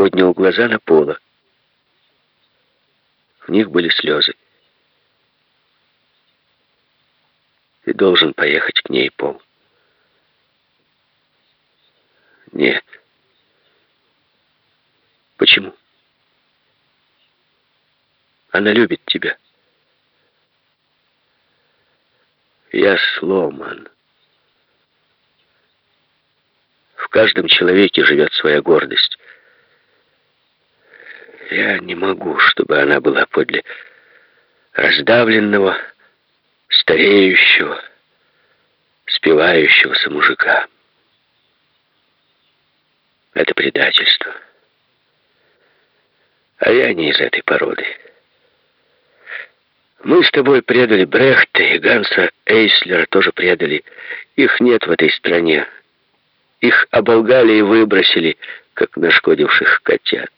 поднял глаза на Пола. В них были слезы. Ты должен поехать к ней, Пол. Нет. Почему? Она любит тебя. Я сломан. В каждом человеке живет своя гордость. Я не могу, чтобы она была подле раздавленного, стареющего, спивающегося мужика. Это предательство. А я не из этой породы. Мы с тобой предали Брехта и Ганса Эйслера тоже предали. Их нет в этой стране. Их оболгали и выбросили, как нашкодивших котят.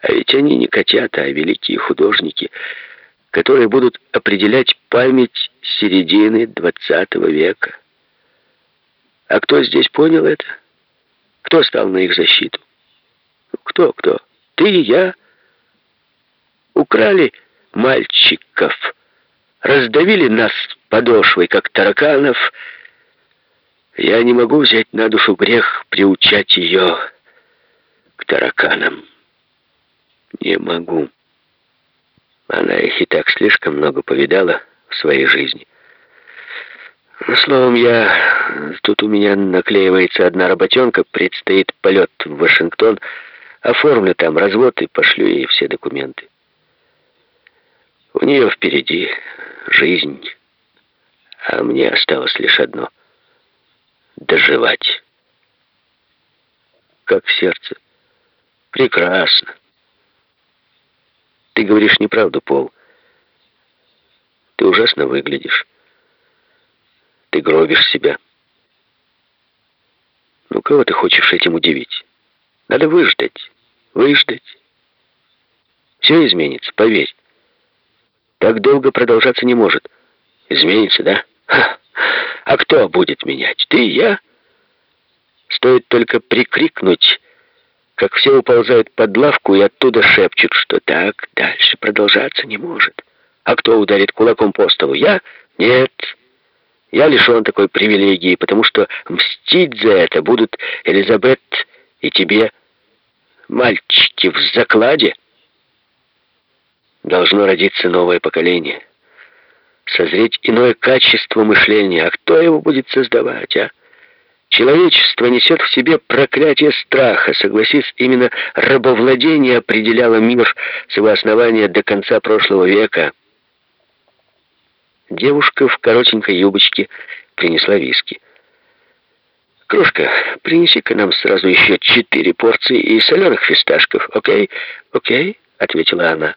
А ведь они не котята, а великие художники, которые будут определять память середины двадцатого века. А кто здесь понял это? Кто стал на их защиту? Кто, кто? Ты и я. Украли мальчиков, раздавили нас подошвой, как тараканов. Я не могу взять на душу грех приучать ее к тараканам. Не могу. Она их и так слишком много повидала в своей жизни. Словом, я... Тут у меня наклеивается одна работенка, предстоит полет в Вашингтон. Оформлю там развод и пошлю ей все документы. У нее впереди жизнь, а мне осталось лишь одно — доживать. Как сердце. Прекрасно. Ты говоришь неправду, Пол. Ты ужасно выглядишь. Ты гробишь себя. Ну, кого ты хочешь этим удивить? Надо выждать, выждать. Все изменится, поверь. Так долго продолжаться не может. Изменится, да? Ха. А кто будет менять? Ты и я? Стоит только прикрикнуть как все уползают под лавку и оттуда шепчут, что так дальше продолжаться не может. А кто ударит кулаком по столу? Я? Нет. Я лишен такой привилегии, потому что мстить за это будут Элизабет и тебе, мальчики в закладе. Должно родиться новое поколение, созреть иное качество мышления. А кто его будет создавать, а? Человечество несет в себе проклятие страха. Согласись, именно рабовладение определяло мир с его основания до конца прошлого века. Девушка в коротенькой юбочке принесла виски. «Кружка, принеси-ка нам сразу еще четыре порции и соленых фисташков, окей?» «Окей», — ответила она.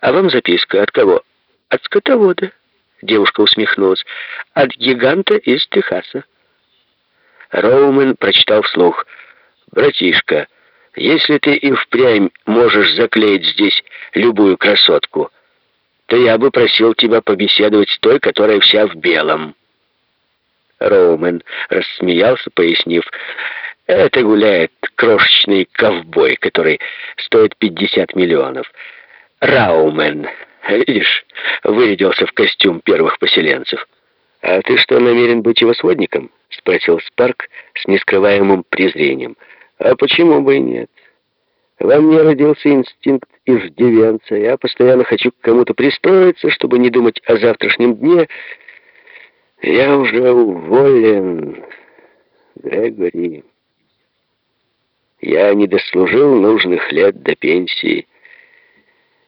«А вам записка от кого?» «От скотовода», — девушка усмехнулась. «От гиганта из Техаса». Роумен прочитал вслух. «Братишка, если ты и впрямь можешь заклеить здесь любую красотку, то я бы просил тебя побеседовать с той, которая вся в белом». Роумен рассмеялся, пояснив, «Это гуляет крошечный ковбой, который стоит 50 миллионов. Раумен, видишь, вырядился в костюм первых поселенцев». «А ты что, намерен быть его сводником?» — спросил Спарк с нескрываемым презрением. «А почему бы и нет? Во мне родился инстинкт иждивенца. Я постоянно хочу к кому-то пристроиться, чтобы не думать о завтрашнем дне. Я уже уволен, Грегори. Я не дослужил нужных лет до пенсии.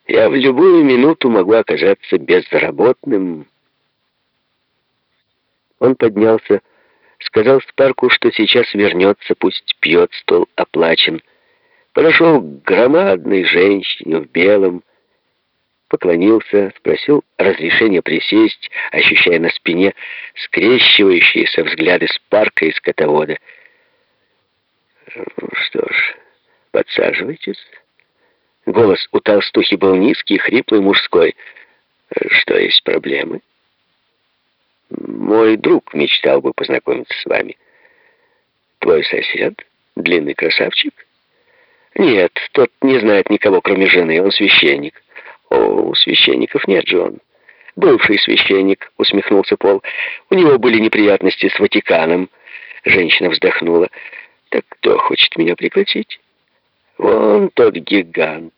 Я в любую минуту могу оказаться безработным». Он поднялся, сказал Спарку, что сейчас вернется, пусть пьет, стол оплачен. Подошел к громадной женщине в белом, поклонился, спросил разрешения присесть, ощущая на спине скрещивающиеся взгляды Спарка и скотовода. «Что ж, подсаживайтесь». Голос у толстухи был низкий, хриплый, мужской. «Что есть проблемы?» Мой друг мечтал бы познакомиться с вами. Твой сосед, длинный красавчик? Нет, тот не знает никого, кроме жены, он священник. О, у священников нет, Джон. Бывший священник, усмехнулся Пол. У него были неприятности с Ватиканом. Женщина вздохнула. Так кто хочет меня пригласить? Вон тот гигант.